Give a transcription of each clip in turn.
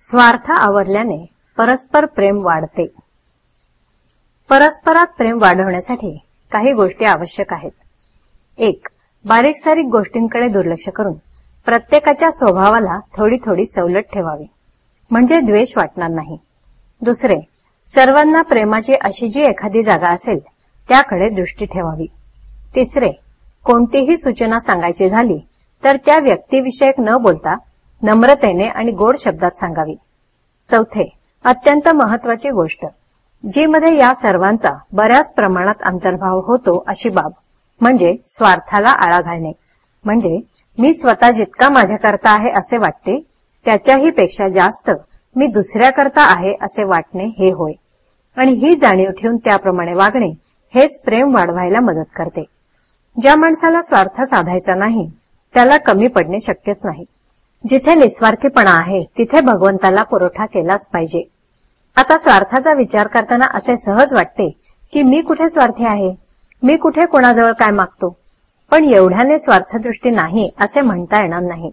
स्वार्थ आवरल्याने परस्पर प्रेम वाढते. परस्परात प्रेम वाढवण्यासाठी काही गोष्टी आवश्यक आहेत. एक बारीक सारीक गोष्टींकडे दुर्लक्ष करून प्रत्येकाच्या स्वभावाला थोडी थोडी सवलत ठेवावी. म्हणजे द्वेष वाटणार नाही. दुसरे सर्वांना प्रेमाची अशी जी एखादी जागा असेल त्याकडे दृष्टी ठेवावी. तिसरे कोणतीही सूचना सांगायची झाली तर त्या व्यक्तीविषयक न बोलता नम्रतेने आणि गोड शब्दात सांगावी. चौथे अत्यंत महत्वाची गोष्ट. जी मध्ये या सर्वांचा बऱ्याच प्रमाणात अंतर्भाव होतो अशी बाब. म्हणजे स्वार्थाला आळा घालणे. म्हणजे मी स्वतः जितका माझ्याकरता आहे असे वाटते त्याच्याही पेक्षा जास्त मी दुसऱ्याकरता आहे असे वाटणे हे होय. आणि ही जाणीव ठेवून त्याप्रमाणे वागणे हेच प्रेम वाढवायला मदत करते. ज्या माणसाला स्वार्थ साधायचा नाही त्याला कमी पडणे शक्यच नाही. जिथे निस्वार्थीपणा आहे तिथे भगवंताला पुरवठा केलाच पाहिजे. आता स्वार्थाचा विचार करताना असे सहज वाटते की मी कुठे स्वार्थी आहे? मी कुठे कोणाजवळ काय मागतो? पण एवढ्याने स्वार्थदृष्टी नाही असे म्हणता येणार नाही.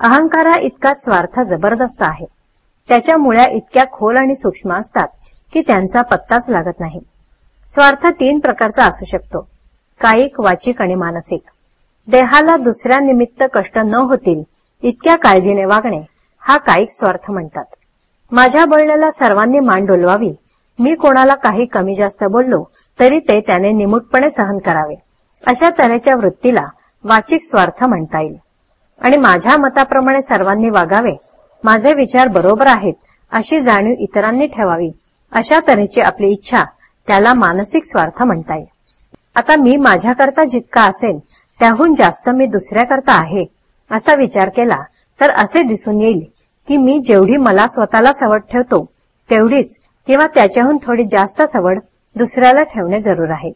अहंकारा इतका स्वार्थ जबरदस्त आहे. त्याच्या मुळ्या इतक्या खोल आणि सूक्ष्म असतात की त्यांचा पत्ताच लागत नाही. स्वार्थ तीन प्रकारचा असू शकतो. कायिक वाचिक आणि मानसिक. देहाला दुसऱ्या निमित्त कष्ट न होतील इतक्या काळजीने वागणे हा कायिक स्वार्थ म्हणतात. माझ्या बोलण्याला सर्वांनी मान डोलवावी. मी कोणाला काही कमी जास्त बोललो तरी ते त्याने निमूटपणे सहन करावे. अशा तऱ्हेच्या वृत्तीला वाचिक स्वार्थ म्हणता येईल. आणि माझ्या मताप्रमाणे सर्वांनी वागावे. माझे विचार बरोबर आहेत अशी जाणीव इतरांनी ठेवावी. अशा तऱ्हेची आपली इच्छा त्याला मानसिक स्वार्थ म्हणता येईल. आता मी माझ्याकरता जितका असेल त्याहून जास्त मी दुसऱ्याकरता आहे. असा विचार केला तर असे दिसून येईल की मी जेवढी मला स्वतःला सवड ठेवतो तेवढीच किंवा त्याच्याहून थोडी जास्त सवड दुसऱ्याला ठेवणे जरूर आहे.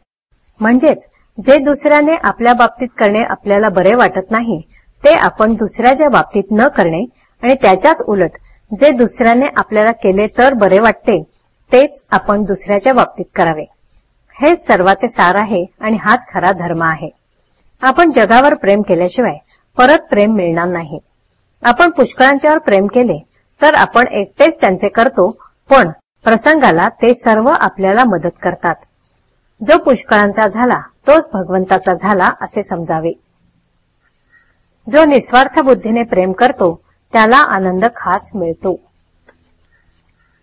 म्हणजेच जे दुसऱ्याने आपल्या बाबतीत करणे आपल्याला बरे वाटत नाही ते आपण दुसऱ्याच्या बाबतीत न करणे आणि त्याच्याच उलट जे दुसऱ्याने आपल्याला केले तर बरे वाटते तेच आपण दुसऱ्याच्या बाबतीत करावे. हेच सर्वाचे सार आहे आणि हाच खरा धर्म आहे. आपण जगावर प्रेम केल्याशिवाय परत प्रेम मिळणार नाही. आपण पुष्कळांच्यावर प्रेम केले तर आपण एकटेच त्यांचे करतो पण प्रसंगाला ते सर्व आपल्याला मदत करतात. जो पुष्कळांचा झाला तोच भगवंताचा झाला असे समजावे. जो निस्वार्थ बुद्धीने प्रेम करतो त्याला आनंद खास मिळतो.